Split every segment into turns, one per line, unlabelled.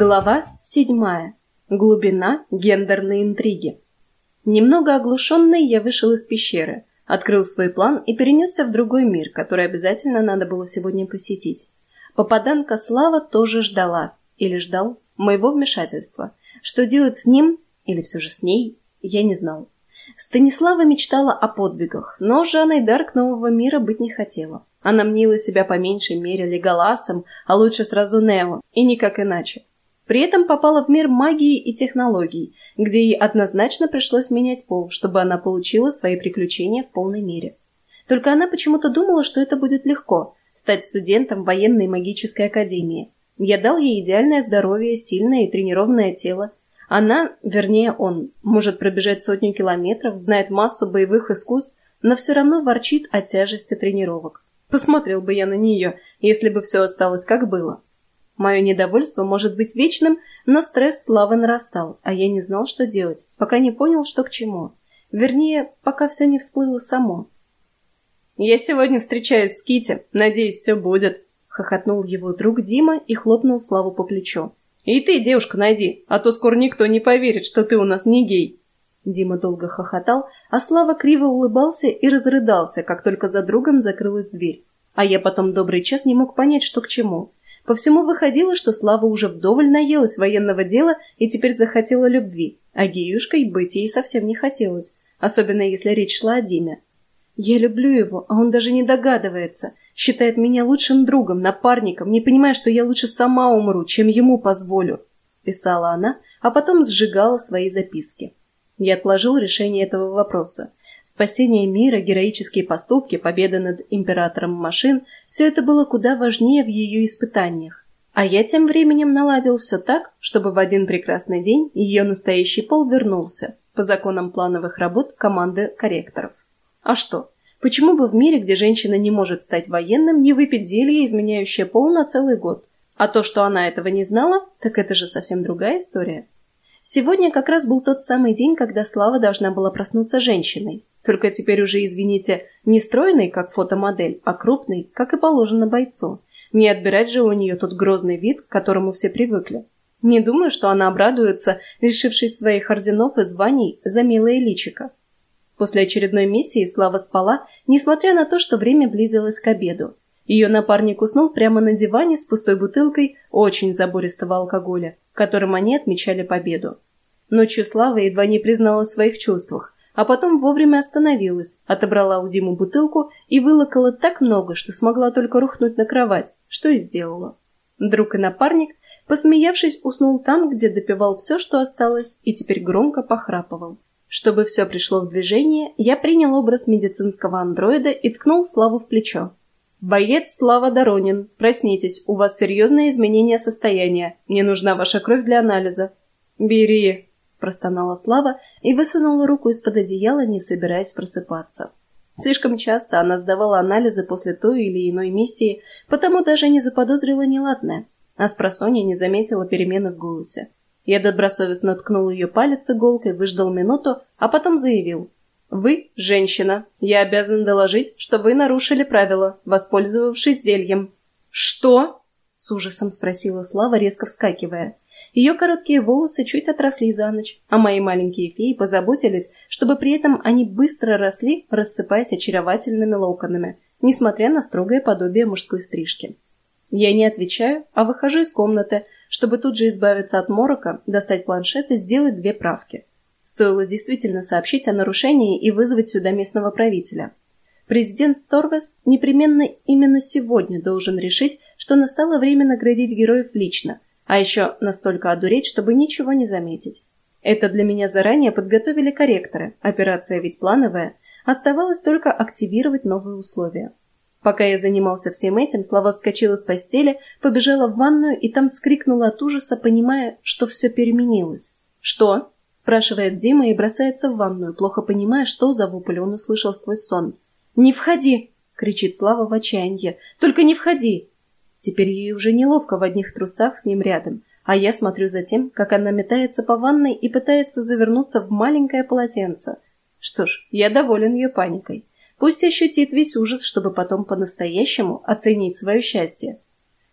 Глава седьмая. Глубина гендерной интриги. Немного оглушенный, я вышел из пещеры, открыл свой план и перенесся в другой мир, который обязательно надо было сегодня посетить. Попаданка Слава тоже ждала, или ждал, моего вмешательства. Что делать с ним, или все же с ней, я не знал. Станислава мечтала о подвигах, но Жанной Дарк нового мира быть не хотела. Она мнила себя по меньшей мере Леголасом, а лучше сразу Нео, и никак иначе. При этом попала в мир магии и технологий, где ей однозначно пришлось менять пол, чтобы она получила свои приключения в полной мере. Только она почему-то думала, что это будет легко – стать студентом военной магической академии. Я дал ей идеальное здоровье, сильное и тренированное тело. Она, вернее он, может пробежать сотню километров, знает массу боевых искусств, но все равно ворчит о тяжести тренировок. Посмотрел бы я на нее, если бы все осталось как было. Мое недовольство может быть вечным, но стресс славы нарастал, а я не знал, что делать, пока не понял, что к чему. Вернее, пока все не всплыло само. «Я сегодня встречаюсь с Кити, надеюсь, все будет», — хохотнул его друг Дима и хлопнул Славу по плечу. «И ты, девушка, найди, а то скоро никто не поверит, что ты у нас не гей». Дима долго хохотал, а Слава криво улыбался и разрыдался, как только за другом закрылась дверь. А я потом добрый час не мог понять, что к чему. По всему выходило, что Слава уже вдоволь наелась военного дела и теперь захотела любви, а геюшкой быть ей совсем не хотелось, особенно если речь шла о Диме. Я люблю его, а он даже не догадывается, считает меня лучшим другом, напарником, не понимая, что я лучше сама умру, чем ему позволю, писала она, а потом сжигала свои записки. Я отложил решение этого вопроса. Спасение мира, героические поступки, победа над императором машин – все это было куда важнее в ее испытаниях. А я тем временем наладил все так, чтобы в один прекрасный день ее настоящий пол вернулся, по законам плановых работ команды корректоров. А что? Почему бы в мире, где женщина не может стать военным, не выпить зелье, изменяющее пол на целый год? А то, что она этого не знала, так это же совсем другая история. Сегодня как раз был тот самый день, когда Слава должна была проснуться женщиной. Только теперь уже, извините, не стройной, как фотомодель, а крупной, как и положено бойцу. Не отбирать же у нее тот грозный вид, к которому все привыкли. Не думаю, что она обрадуется, лишившись своих орденов и званий за милое личико. После очередной миссии Слава спала, несмотря на то, что время близилось к обеду. Ее напарник уснул прямо на диване с пустой бутылкой очень забористого алкоголя, которым они отмечали победу. Ночью Слава едва не признала в своих чувствах, а потом вовремя остановилась, отобрала у Димы бутылку и вылокала так много, что смогла только рухнуть на кровать, что и сделала. Друг и напарник, посмеявшись, уснул там, где допивал все, что осталось, и теперь громко похрапывал. Чтобы все пришло в движение, я принял образ медицинского андроида и ткнул Славу в плечо. «Боец Слава Доронин, проснитесь, у вас серьезное изменение состояния. Мне нужна ваша кровь для анализа». «Бери», – простонала Слава и высунула руку из-под одеяла, не собираясь просыпаться. Слишком часто она сдавала анализы после той или иной миссии, потому даже не заподозрила неладное, а с просонья не заметила перемены в голосе. Я добросовестно ткнул ее палец иголкой, выждал минуту, а потом заявил – вы – женщина. Я обязан доложить, что вы нарушили правила, воспользовавшись зельем». «Что?» – с ужасом спросила Слава, резко вскакивая. Ее короткие волосы чуть отросли за ночь, а мои маленькие феи позаботились, чтобы при этом они быстро росли, рассыпаясь очаровательными локонами, несмотря на строгое подобие мужской стрижки. Я не отвечаю, а выхожу из комнаты, чтобы тут же избавиться от морока, достать планшет и сделать две правки – Стоило действительно сообщить о нарушении и вызвать сюда местного правителя. Президент Сторвес непременно именно сегодня должен решить, что настало время наградить героев лично, а еще настолько одуреть, чтобы ничего не заметить. Это для меня заранее подготовили корректоры, операция ведь плановая, оставалось только активировать новые условия. Пока я занимался всем этим, Слава вскочила с постели, побежала в ванную и там скрикнула от ужаса, понимая, что все переменилось. «Что?» спрашивает Дима и бросается в ванную, плохо понимая, что за вопль он услышал сквозь сон. «Не входи!» — кричит Слава в отчаянии. «Только не входи!» Теперь ей уже неловко в одних трусах с ним рядом, а я смотрю за тем, как она метается по ванной и пытается завернуться в маленькое полотенце. Что ж, я доволен ее паникой. Пусть ощутит весь ужас, чтобы потом по-настоящему оценить свое счастье.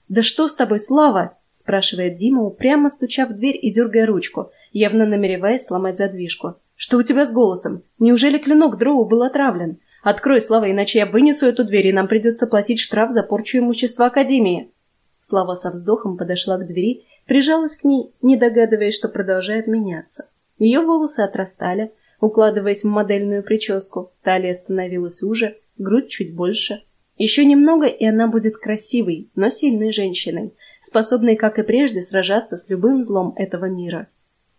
«Да что с тобой, Слава?» спрашивает Дима, упрямо стуча в дверь и дергая ручку, явно намереваясь сломать задвижку. «Что у тебя с голосом? Неужели клинок Дроу был отравлен? Открой, Слава, иначе я вынесу эту дверь, и нам придется платить штраф за порчу имущества Академии». Слава со вздохом подошла к двери, прижалась к ней, не догадываясь, что продолжает меняться. Ее волосы отрастали, укладываясь в модельную прическу, талия становилась уже, грудь чуть больше. Еще немного, и она будет красивой, но сильной женщиной, способной, как и прежде, сражаться с любым злом этого мира.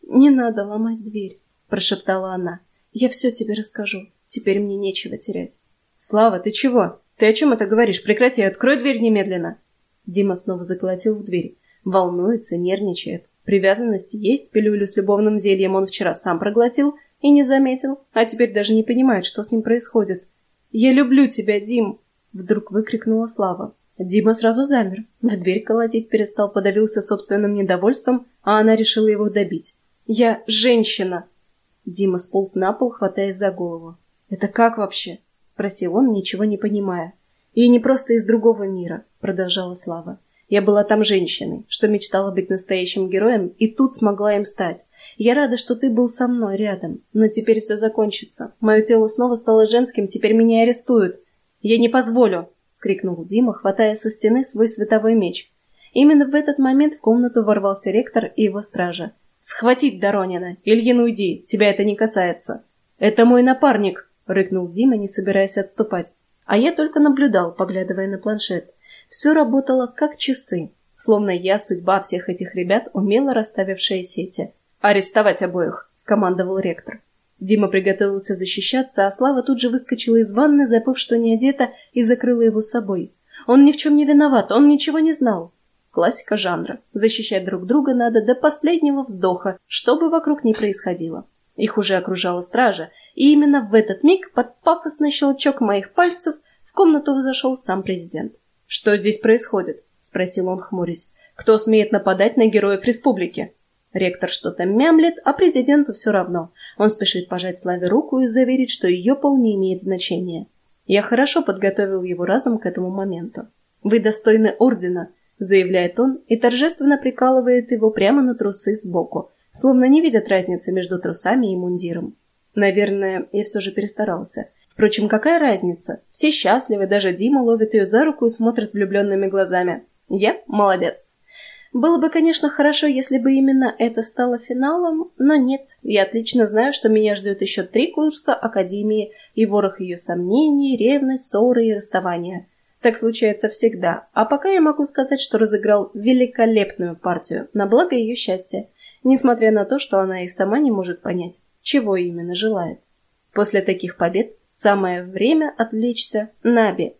«Не надо ломать дверь», — прошептала она. «Я все тебе расскажу. Теперь мне нечего терять». «Слава, ты чего? Ты о чем это говоришь? Прекрати, открой дверь немедленно!» Дима снова заколотил в дверь. Волнуется, нервничает. Привязанность есть, пилюлю с любовным зельем он вчера сам проглотил и не заметил, а теперь даже не понимает, что с ним происходит. «Я люблю тебя, Дим!» Вдруг выкрикнула Слава. Дима сразу замер. В дверь колотить перестал, подавился собственным недовольством, а она решила его добить. Я женщина!» Дима сполз на пол, хватаясь за голову. «Это как вообще?» — спросил он, ничего не понимая. «И не просто из другого мира», — продолжала Слава. «Я была там женщиной, что мечтала быть настоящим героем, и тут смогла им стать. Я рада, что ты был со мной рядом, но теперь все закончится. Мое тело снова стало женским, теперь меня арестуют. Я не позволю!» — скрикнул Дима, хватая со стены свой световой меч. Именно в этот момент в комнату ворвался ректор и его стража. «Схватить Доронина! Ильин, уйди! Тебя это не касается!» «Это мой напарник!» — рыкнул Дима, не собираясь отступать. А я только наблюдал, поглядывая на планшет. Все работало как часы, словно я судьба всех этих ребят, умело расставившая сети. «Арестовать обоих!» — скомандовал ректор. Дима приготовился защищаться, а Слава тут же выскочила из ванны, забыв, что не одета, и закрыла его собой. Он ни в чем не виноват, он ничего не знал. Классика жанра. Защищать друг друга надо до последнего вздоха, что бы вокруг ни происходило. Их уже окружала стража, и именно в этот миг под пафосный щелчок моих пальцев в комнату зашел сам президент. «Что здесь происходит?» – спросил он, хмурясь. «Кто смеет нападать на героев республики?» Ректор что-то мямлет, а президенту все равно. Он спешит пожать Славе руку и заверить, что ее пол не имеет значения. Я хорошо подготовил его разум к этому моменту. Вы достойны ордена, заявляет он и торжественно прикалывает его прямо на трусы сбоку, словно не видят разницы между трусами и мундиром. Наверное, я все же перестарался. Впрочем, какая разница? Все счастливы, даже Дима ловит ее за руку и смотрит влюбленными глазами. Я молодец. Было бы, конечно, хорошо, если бы именно это стало финалом, но нет. Я отлично знаю, что меня ждет еще три курса Академии и ворох ее сомнений, ревность, ссоры и расставания. Так случается всегда. А пока я могу сказать, что разыграл великолепную партию, на благо ее счастья, несмотря на то, что она и сама не может понять, чего именно желает. После таких побед самое время отвлечься на обед.